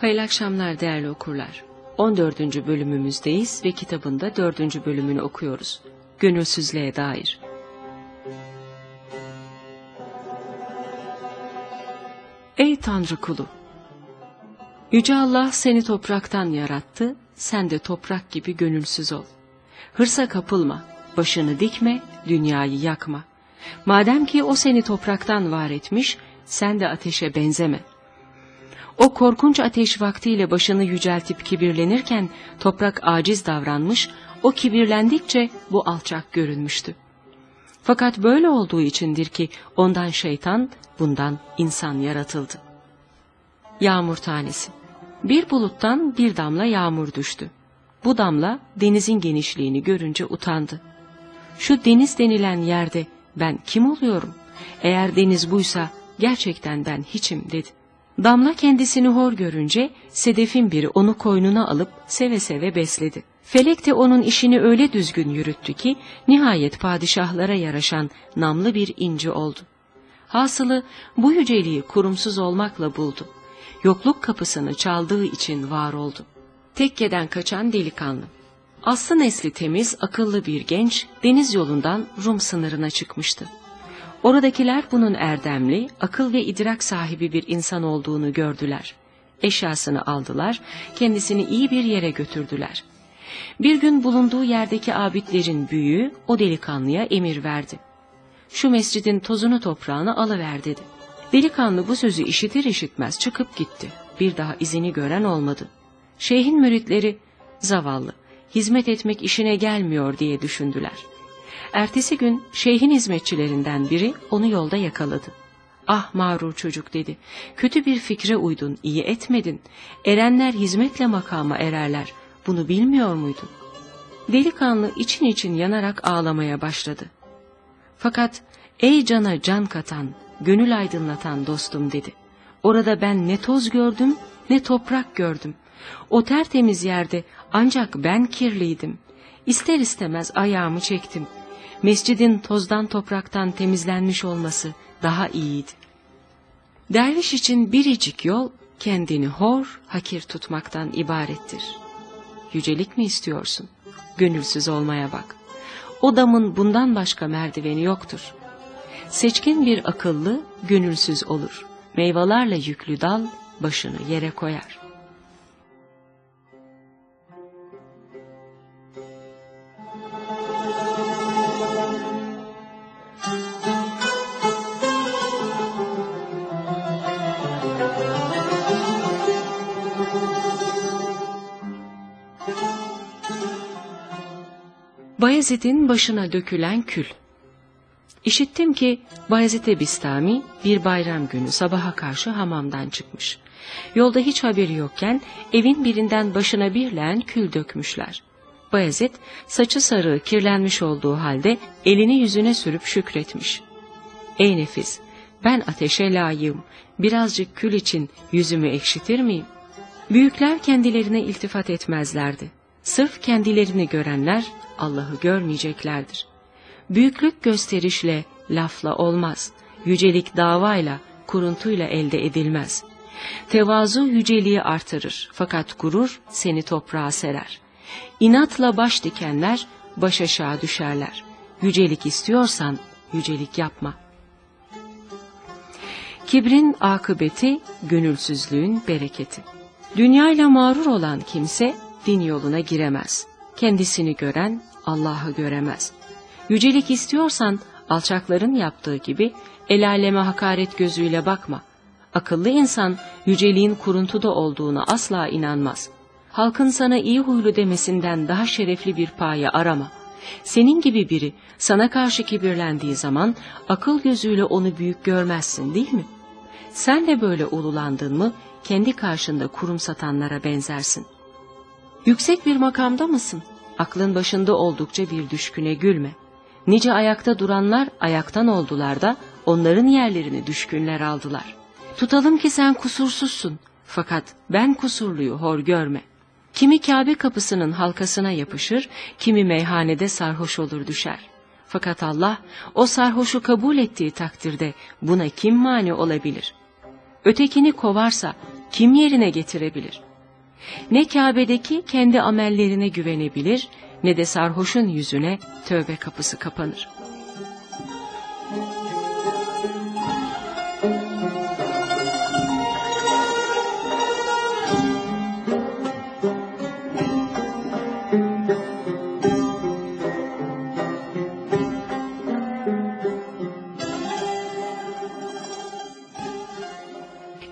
Hayırlı akşamlar değerli okurlar. 14. bölümümüzdeyiz ve kitabında 4. bölümünü okuyoruz. Gönülsüzlüğe dair. Ey Tanrı kulu! Yüce Allah seni topraktan yarattı, sen de toprak gibi gönülsüz ol. Hırsa kapılma, başını dikme, dünyayı yakma. Madem ki o seni topraktan var etmiş, sen de ateşe benzeme. O korkunç ateş vaktiyle başını yüceltip kibirlenirken toprak aciz davranmış, o kibirlendikçe bu alçak görünmüştü. Fakat böyle olduğu içindir ki ondan şeytan, bundan insan yaratıldı. Yağmur tanesi. Bir buluttan bir damla yağmur düştü. Bu damla denizin genişliğini görünce utandı. Şu deniz denilen yerde ben kim oluyorum? Eğer deniz buysa gerçekten ben hiçim dedi. Damla kendisini hor görünce sedefin biri onu koynuna alıp seve seve besledi. Felek de onun işini öyle düzgün yürüttü ki nihayet padişahlara yaraşan namlı bir inci oldu. Hasılı bu yüceliği kurumsuz olmakla buldu. Yokluk kapısını çaldığı için var oldu. Tekkeden kaçan delikanlı. Aslı nesli temiz, akıllı bir genç deniz yolundan Rum sınırına çıkmıştı. Oradakiler bunun erdemli, akıl ve idrak sahibi bir insan olduğunu gördüler. Eşyasını aldılar, kendisini iyi bir yere götürdüler. Bir gün bulunduğu yerdeki abidlerin büyüğü o delikanlıya emir verdi. Şu mescidin tozunu toprağını alıver dedi. Delikanlı bu sözü işitir işitmez çıkıp gitti. Bir daha izini gören olmadı. Şeyhin müritleri zavallı, hizmet etmek işine gelmiyor diye düşündüler. Ertesi gün şeyhin hizmetçilerinden biri onu yolda yakaladı. Ah mağrur çocuk dedi. Kötü bir fikre uydun, iyi etmedin. Erenler hizmetle makama ererler. Bunu bilmiyor muydun? Delikanlı için için yanarak ağlamaya başladı. Fakat ey cana can katan, gönül aydınlatan dostum dedi. Orada ben ne toz gördüm ne toprak gördüm. O tertemiz yerde ancak ben kirliydim. İster istemez ayağımı çektim. Mescidin tozdan topraktan temizlenmiş olması daha iyiydi. Derviş için biricik yol kendini hor, hakir tutmaktan ibarettir. Yücelik mi istiyorsun? Gönülsüz olmaya bak. O damın bundan başka merdiveni yoktur. Seçkin bir akıllı gönülsüz olur. Meyvelerle yüklü dal başını yere koyar. Bayezid'in başına dökülen kül. İşittim ki Bayezid Bistami bir bayram günü sabaha karşı hamamdan çıkmış. Yolda hiç haberi yokken evin birinden başına bir leğen kül dökmüşler. Bayezid saçı sarığı kirlenmiş olduğu halde elini yüzüne sürüp şükretmiş. Ey nefis ben ateşe layığım birazcık kül için yüzümü ekşitir miyim? Büyükler kendilerine iltifat etmezlerdi. Sırf kendilerini görenler Allah'ı görmeyeceklerdir. Büyüklük gösterişle, lafla olmaz. Yücelik davayla, kuruntuyla elde edilmez. Tevazu yüceliği artırır fakat gurur seni toprağa serer. İnatla baş dikenler baş aşağı düşerler. Yücelik istiyorsan yücelik yapma. Kibrin akıbeti, gönülsüzlüğün bereketi. Dünyayla mağrur olan kimse din yoluna giremez. Kendisini gören Allah'ı göremez. Yücelik istiyorsan alçakların yaptığı gibi el aleme hakaret gözüyle bakma. Akıllı insan yüceliğin kuruntuda olduğunu asla inanmaz. Halkın sana iyi huylu demesinden daha şerefli bir paye arama. Senin gibi biri sana karşı kibirlendiği zaman akıl gözüyle onu büyük görmezsin değil mi? Sen de böyle ululandın mı kendi karşında kurum satanlara benzersin. Yüksek bir makamda mısın? Aklın başında oldukça bir düşküne gülme. Nice ayakta duranlar ayaktan oldular da onların yerlerini düşkünler aldılar. Tutalım ki sen kusursuzsun fakat ben kusurluyu hor görme. Kimi Kabe kapısının halkasına yapışır, kimi meyhanede sarhoş olur düşer. Fakat Allah o sarhoşu kabul ettiği takdirde buna kim mani olabilir? Ötekini kovarsa kim yerine getirebilir? Ne Kabe'deki kendi amellerine güvenebilir ne de sarhoşun yüzüne tövbe kapısı kapanır.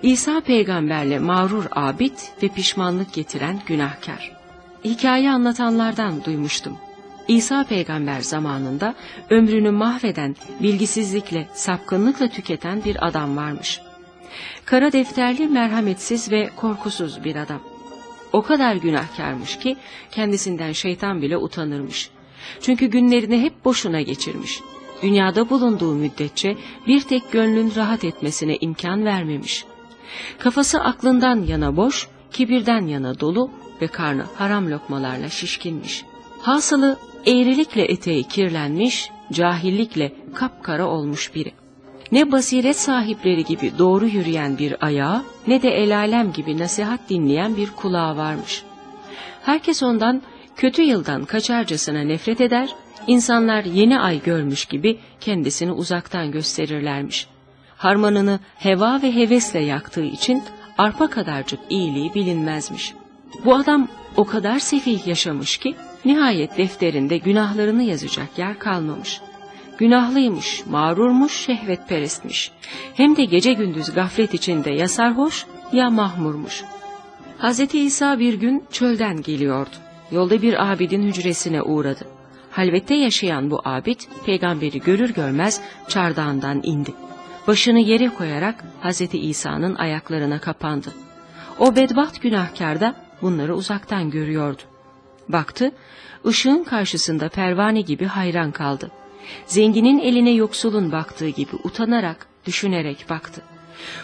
İsa peygamberle mağrur abid ve pişmanlık getiren günahkar. Hikaye anlatanlardan duymuştum. İsa peygamber zamanında ömrünü mahveden, bilgisizlikle, sapkınlıkla tüketen bir adam varmış. Kara defterli, merhametsiz ve korkusuz bir adam. O kadar günahkarmış ki kendisinden şeytan bile utanırmış. Çünkü günlerini hep boşuna geçirmiş. Dünyada bulunduğu müddetçe bir tek gönlün rahat etmesine imkan vermemiş. Kafası aklından yana boş, kibirden yana dolu ve karnı haram lokmalarla şişkinmiş. Hasılı eğrilikle eteği kirlenmiş, cahillikle kapkara olmuş biri. Ne basiret sahipleri gibi doğru yürüyen bir ayağı ne de el alem gibi nasihat dinleyen bir kulağı varmış. Herkes ondan kötü yıldan kaçarcasına nefret eder, insanlar yeni ay görmüş gibi kendisini uzaktan gösterirlermiş. Harmanını heva ve hevesle yaktığı için arpa kadarcık iyiliği bilinmezmiş. Bu adam o kadar sefih yaşamış ki nihayet defterinde günahlarını yazacak yer kalmamış. Günahlıymış, mağrurmuş, şehvetperestmiş. Hem de gece gündüz gaflet içinde ya sarhoş ya mahmurmuş. Hz. İsa bir gün çölden geliyordu. Yolda bir abidin hücresine uğradı. Halvette yaşayan bu abid peygamberi görür görmez çardağından indi. Başını yere koyarak Hz. İsa'nın ayaklarına kapandı. O bedbaht günahkar da bunları uzaktan görüyordu. Baktı, ışığın karşısında pervane gibi hayran kaldı. Zenginin eline yoksulun baktığı gibi utanarak, düşünerek baktı.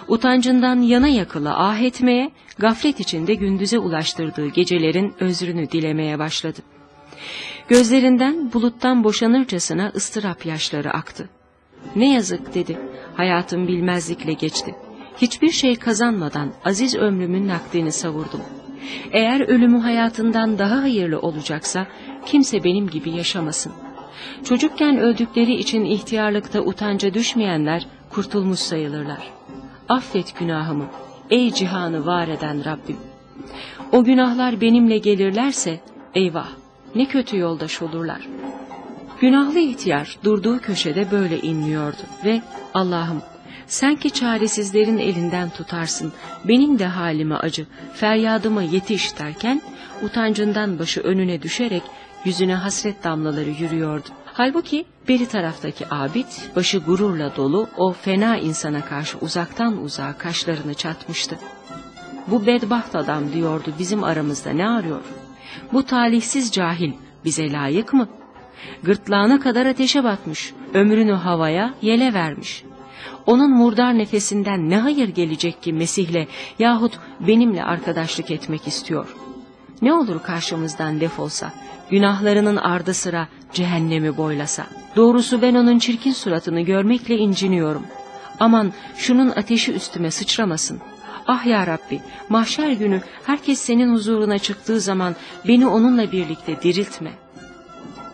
Utancından yana yakıla ah etmeye, gaflet içinde gündüze ulaştırdığı gecelerin özrünü dilemeye başladı. Gözlerinden buluttan boşanırcasına ıstırap yaşları aktı. Ne yazık dedi, hayatım bilmezlikle geçti. Hiçbir şey kazanmadan aziz ömrümün nakdini savurdum. Eğer ölümü hayatından daha hayırlı olacaksa kimse benim gibi yaşamasın. Çocukken öldükleri için ihtiyarlıkta utanca düşmeyenler kurtulmuş sayılırlar. Affet günahımı, ey cihanı var eden Rabbim. O günahlar benimle gelirlerse eyvah ne kötü yoldaş olurlar. Günahlı ihtiyar durduğu köşede böyle inliyordu ve Allah'ım sen ki çaresizlerin elinden tutarsın, benim de halime acı, feryadıma yetiş derken, utancından başı önüne düşerek yüzüne hasret damlaları yürüyordu. Halbuki beri taraftaki abid, başı gururla dolu o fena insana karşı uzaktan uzağa kaşlarını çatmıştı. Bu bedbaht adam diyordu bizim aramızda ne arıyor? Bu talihsiz cahil bize layık mı? Gırtlağına kadar ateşe batmış, ömrünü havaya, yele vermiş. Onun murdar nefesinden ne hayır gelecek ki Mesih'le yahut benimle arkadaşlık etmek istiyor. Ne olur karşımızdan defolsa, günahlarının ardı sıra cehennemi boylasa. Doğrusu ben onun çirkin suratını görmekle inciniyorum. Aman şunun ateşi üstüme sıçramasın. Ah ya Rabbi, mahşer günü herkes senin huzuruna çıktığı zaman beni onunla birlikte diriltme.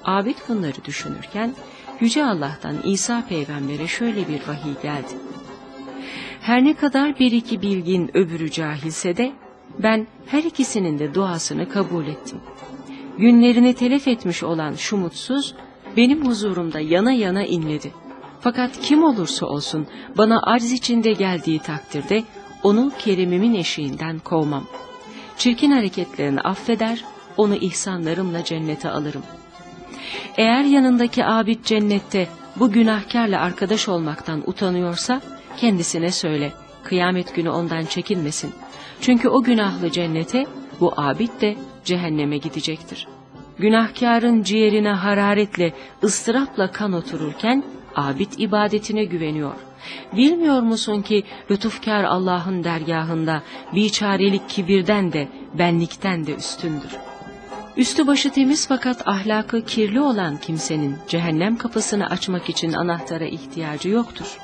Abid bunları düşünürken Yüce Allah'tan İsa peygambere şöyle bir vahiy geldi. Her ne kadar bir iki bilgin öbürü cahilse de ben her ikisinin de duasını kabul ettim. Günlerini telef etmiş olan şu mutsuz benim huzurumda yana yana inledi. Fakat kim olursa olsun bana arz içinde geldiği takdirde onu kerimimin eşiğinden kovmam. Çirkin hareketlerini affeder, onu ihsanlarımla cennete alırım.'' Eğer yanındaki abid cennette bu günahkarla arkadaş olmaktan utanıyorsa kendisine söyle. Kıyamet günü ondan çekinmesin. Çünkü o günahlı cennete bu abid de cehenneme gidecektir. Günahkarın ciğerine hararetle, ıstırapla kan otururken abid ibadetine güveniyor. Bilmiyor musun ki lütufkar Allah'ın dergahında biçarelik kibirden de benlikten de üstündür.'' Üstü başı temiz fakat ahlakı kirli olan kimsenin cehennem kapısını açmak için anahtara ihtiyacı yoktur.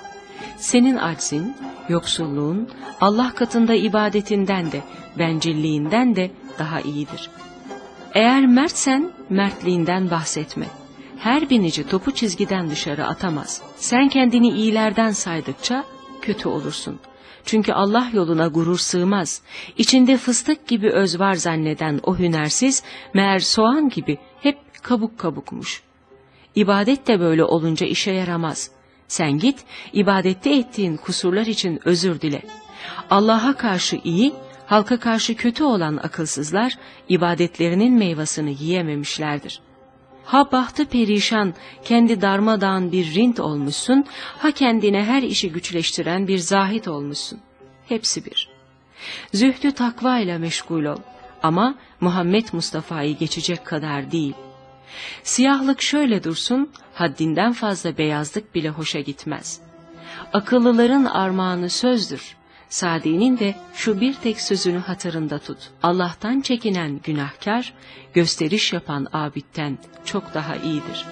Senin aczin, yoksulluğun, Allah katında ibadetinden de, bencilliğinden de daha iyidir. Eğer mertsen, mertliğinden bahsetme. Her binici topu çizgiden dışarı atamaz. Sen kendini iyilerden saydıkça kötü olursun. Çünkü Allah yoluna gurur sığmaz. İçinde fıstık gibi öz var zanneden o hünersiz, meğer soğan gibi hep kabuk kabukmuş. İbadet de böyle olunca işe yaramaz. Sen git, ibadette ettiğin kusurlar için özür dile. Allah'a karşı iyi, halka karşı kötü olan akılsızlar, ibadetlerinin meyvasını yiyememişlerdir. Ha bahtı perişan, kendi darmadağın bir rint olmuşsun, ha kendine her işi güçleştiren bir zahit olmuşsun. Hepsi bir. Zühdü takva ile meşgul ol ama Muhammed Mustafa'yı geçecek kadar değil. Siyahlık şöyle dursun, haddinden fazla beyazlık bile hoşa gitmez. Akıllıların armağanı sözdür. Sadi'nin de şu bir tek sözünü hatırında tut. Allah'tan çekinen günahkar, gösteriş yapan abitten çok daha iyidir.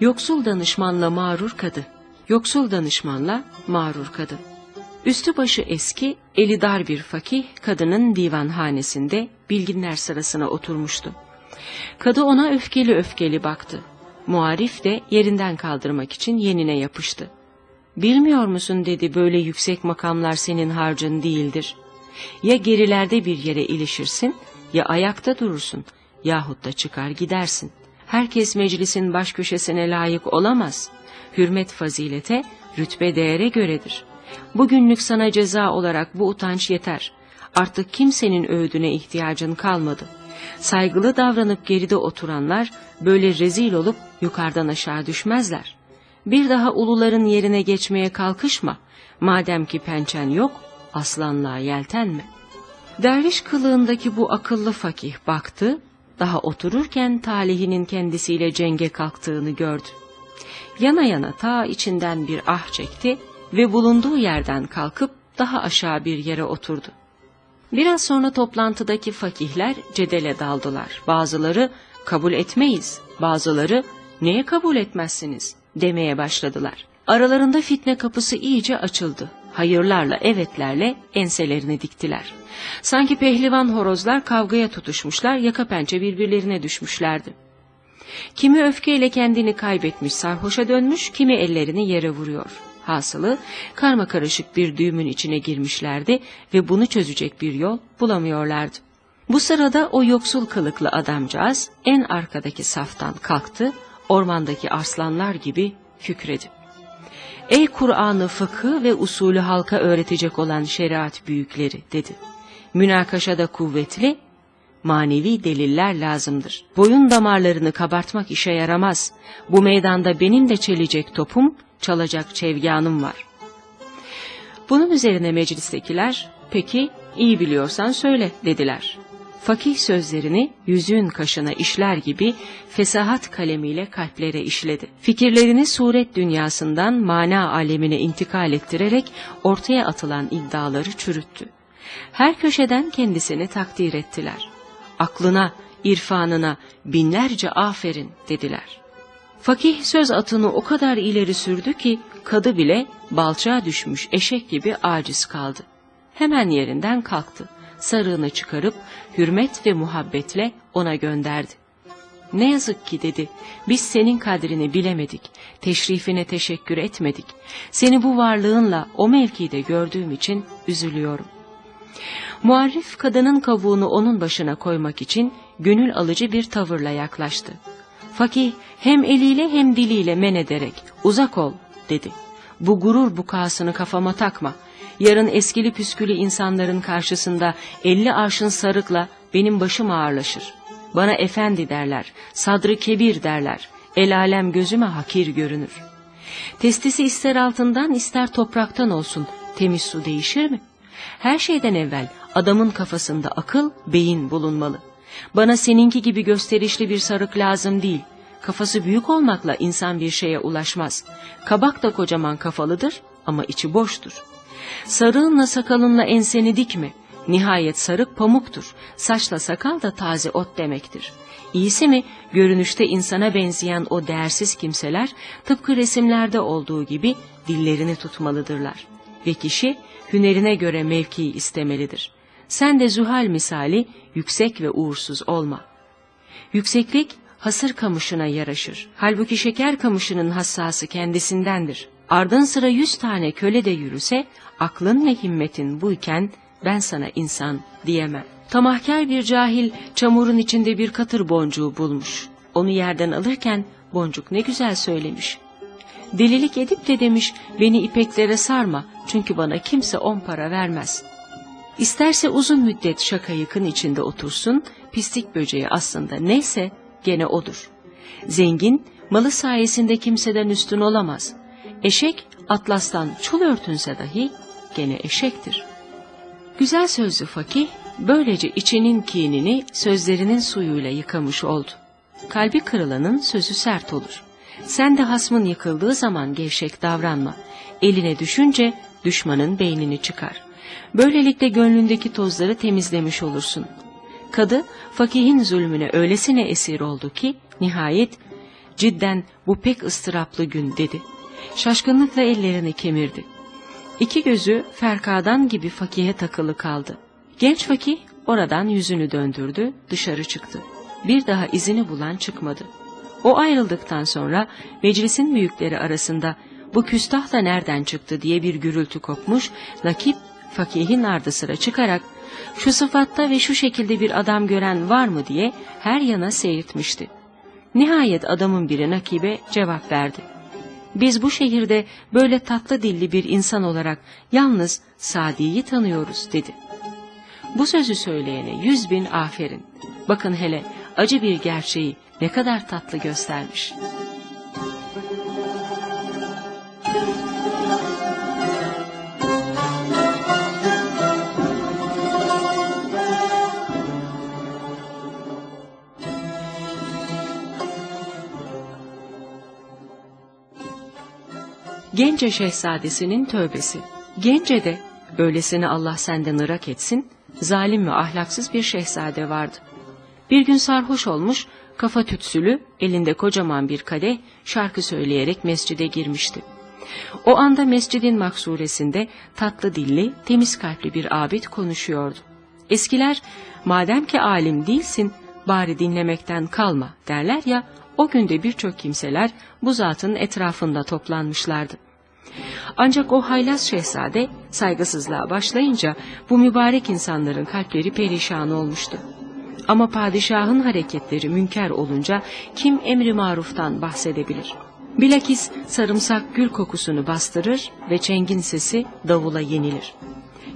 Yoksul danışmanla mağrur kadı. Yoksul danışmanla mağrur kadı. Üstü başı eski, eli dar bir fakih kadının divanhanesinde bilginler sırasına oturmuştu. Kadı ona öfkeli öfkeli baktı. Muarif de yerinden kaldırmak için yenine yapıştı. Bilmiyor musun dedi böyle yüksek makamlar senin harcın değildir. Ya gerilerde bir yere ilişirsin ya ayakta durursun yahut da çıkar gidersin. Herkes meclisin baş köşesine layık olamaz. Hürmet fazilete, rütbe değere göredir. Bugünlük sana ceza olarak bu utanç yeter. Artık kimsenin öğüdüne ihtiyacın kalmadı. Saygılı davranıp geride oturanlar böyle rezil olup yukarıdan aşağı düşmezler. Bir daha uluların yerine geçmeye kalkışma. Madem ki pençen yok, aslanlığa yeltenme. Derviş kılığındaki bu akıllı fakih baktı, daha otururken talihinin kendisiyle cenge kalktığını gördü. Yana yana ta içinden bir ah çekti ve bulunduğu yerden kalkıp daha aşağı bir yere oturdu. Biraz sonra toplantıdaki fakihler cedele daldılar. Bazıları kabul etmeyiz, bazıları neye kabul etmezsiniz demeye başladılar. Aralarında fitne kapısı iyice açıldı. Hayırlarla evetlerle enselerini diktiler. Sanki pehlivan horozlar kavgaya tutuşmuşlar, yaka pençe birbirlerine düşmüşlerdi. Kimi öfkeyle kendini kaybetmiş sarhoşa dönmüş, kimi ellerini yere vuruyor. Hasılı karma karışık bir düğümün içine girmişlerdi ve bunu çözecek bir yol bulamıyorlardı. Bu sırada o yoksul kılıklı adamcağız en arkadaki saftan kalktı, ormandaki arslanlar gibi kükredi. Ey Kur'an'ı fıkı ve usulü halka öğretecek olan şeriat büyükleri dedi. Münakaşada kuvvetli, manevi deliller lazımdır. Boyun damarlarını kabartmak işe yaramaz. Bu meydanda benim de çelecek topum, çalacak çevganım var. Bunun üzerine meclistekiler, peki iyi biliyorsan söyle dediler. Fakih sözlerini yüzüğün kaşına işler gibi fesahat kalemiyle kalplere işledi. Fikirlerini suret dünyasından mana alemine intikal ettirerek ortaya atılan iddiaları çürüttü. Her köşeden kendisini takdir ettiler. Aklına, irfanına binlerce aferin dediler. Fakih söz atını o kadar ileri sürdü ki kadı bile balçağa düşmüş eşek gibi aciz kaldı. Hemen yerinden kalktı. Sarığını çıkarıp hürmet ve muhabbetle ona gönderdi. Ne yazık ki dedi, biz senin kadrini bilemedik, teşrifine teşekkür etmedik. Seni bu varlığınla o mevkide gördüğüm için üzülüyorum. Muarrif kadının kavuğunu onun başına koymak için gönül alıcı bir tavırla yaklaştı. Fakih hem eliyle hem diliyle men ederek uzak ol dedi. Bu gurur bukasını kafama takma. Yarın eskili püskülü insanların karşısında elli arşın sarıkla benim başım ağırlaşır. Bana efendi derler, sadrı kebir derler, el alem gözüme hakir görünür. Testisi ister altından ister topraktan olsun, temiz su değişir mi? Her şeyden evvel adamın kafasında akıl, beyin bulunmalı. Bana seninki gibi gösterişli bir sarık lazım değil. kafası büyük olmakla insan bir şeye ulaşmaz. Kabak da kocaman kafalıdır ama içi boştur. Sarığınla sakalınla enseni dikme. Nihayet sarık pamuktur. Saçla sakal da taze ot demektir. İyisi mi görünüşte insana benzeyen o değersiz kimseler tıpkı resimlerde olduğu gibi dillerini tutmalıdırlar. Ve kişi hünerine göre mevkiyi istemelidir. Sen de zuhal misali yüksek ve uğursuz olma. Yükseklik hasır kamışına yaraşır. Halbuki şeker kamışının hassası kendisindendir. Ardın sıra yüz tane köle de yürüse, aklın ve himmetin buyken ben sana insan diyemem. Tamahkar bir cahil çamurun içinde bir katır boncuğu bulmuş. Onu yerden alırken boncuk ne güzel söylemiş. Delilik edip de demiş beni ipeklere sarma çünkü bana kimse on para vermez. İsterse uzun müddet şaka yıkın içinde otursun, pislik böceği aslında neyse gene odur. Zengin malı sayesinde kimseden üstün olamaz. Eşek atlastan çul örtünse dahi gene eşektir. Güzel sözlü fakih böylece içinin kinini sözlerinin suyuyla yıkamış oldu. Kalbi kırılanın sözü sert olur. Sen de hasmın yıkıldığı zaman gevşek davranma. Eline düşünce düşmanın beynini çıkar. Böylelikle gönlündeki tozları temizlemiş olursun. Kadı fakihin zulmüne öylesine esir oldu ki nihayet cidden bu pek ıstıraplı gün dedi. Şaşkınlıkla ellerini kemirdi. İki gözü ferkadan gibi fakihe takılı kaldı. Genç fakih oradan yüzünü döndürdü, dışarı çıktı. Bir daha izini bulan çıkmadı. O ayrıldıktan sonra meclisin büyükleri arasında bu küstah da nereden çıktı diye bir gürültü kopmuş, nakip fakihin ardı sıra çıkarak şu sıfatta ve şu şekilde bir adam gören var mı diye her yana seyirtmişti. Nihayet adamın biri nakibe cevap verdi. Biz bu şehirde böyle tatlı dilli bir insan olarak yalnız Sadi'yi tanıyoruz dedi. Bu sözü söyleyene yüz bin aferin. Bakın hele acı bir gerçeği ne kadar tatlı göstermiş. Gence Şehzadesi'nin tövbesi. Gence de öylesine Allah senden ırak etsin, zalim ve ahlaksız bir şehzade vardı. Bir gün sarhoş olmuş, kafa tütsülü, elinde kocaman bir kadeh, şarkı söyleyerek mescide girmişti. O anda mescidin maksuresinde tatlı dilli, temiz kalpli bir abid konuşuyordu. Eskiler, madem ki alim değilsin, bari dinlemekten kalma derler ya, o günde birçok kimseler bu zatın etrafında toplanmışlardı. Ancak o haylaz şehzade saygısızlığa başlayınca bu mübarek insanların kalpleri perişan olmuştu. Ama padişahın hareketleri münker olunca kim emri maruftan bahsedebilir? Bilakis sarımsak gül kokusunu bastırır ve çengin sesi davula yenilir.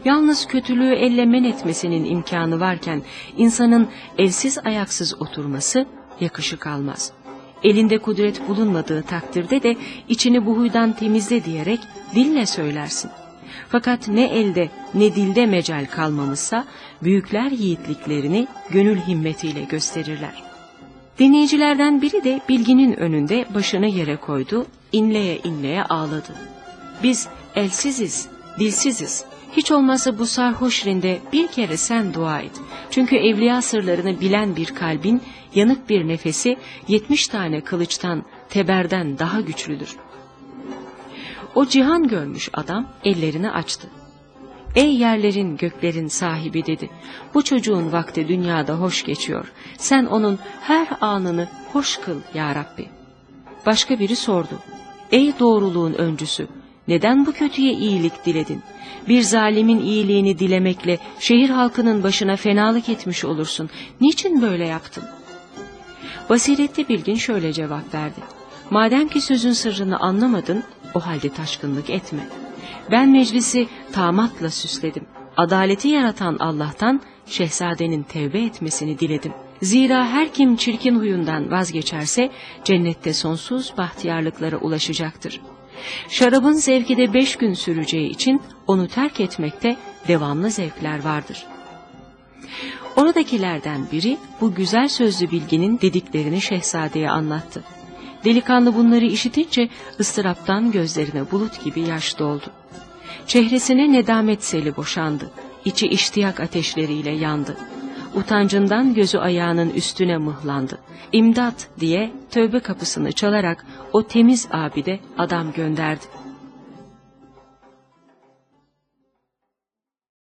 Yalnız kötülüğü elle men etmesinin imkanı varken insanın elsiz ayaksız oturması yakışık almaz.'' Elinde kudret bulunmadığı takdirde de içini bu huydan temizle diyerek dille söylersin. Fakat ne elde ne dilde mecal kalmamışsa büyükler yiğitliklerini gönül himmetiyle gösterirler. Dinleyicilerden biri de bilginin önünde başını yere koydu, inleye inleye ağladı. Biz elsiziz, dilsiziz. Hiç olmazsa bu sarhoş rinde bir kere sen dua et. Çünkü evliya sırlarını bilen bir kalbin yanık bir nefesi yetmiş tane kılıçtan, teberden daha güçlüdür. O cihan görmüş adam ellerini açtı. Ey yerlerin göklerin sahibi dedi. Bu çocuğun vakti dünyada hoş geçiyor. Sen onun her anını hoş kıl ya Rabbi. Başka biri sordu. Ey doğruluğun öncüsü neden bu kötüye iyilik diledin? Bir zalimin iyiliğini dilemekle şehir halkının başına fenalık etmiş olursun. Niçin böyle yaptın? Basiretli bilgin şöyle cevap verdi. Madem ki sözün sırrını anlamadın, o halde taşkınlık etme. Ben meclisi tamatla süsledim. Adaleti yaratan Allah'tan şehzadenin tevbe etmesini diledim. Zira her kim çirkin huyundan vazgeçerse cennette sonsuz bahtiyarlıklara ulaşacaktır. Şarabın zevki de beş gün süreceği için onu terk etmekte devamlı zevkler vardır. Oradakilerden biri bu güzel sözlü bilginin dediklerini şehzadeye anlattı. Delikanlı bunları işitince ıstıraptan gözlerine bulut gibi yaş doldu. Çehresine nedamet seli boşandı. İçi iştiyak ateşleriyle yandı. Utancından gözü ayağının üstüne mıhlandı. İmdat diye tövbe kapısını çalarak o temiz abide adam gönderdi.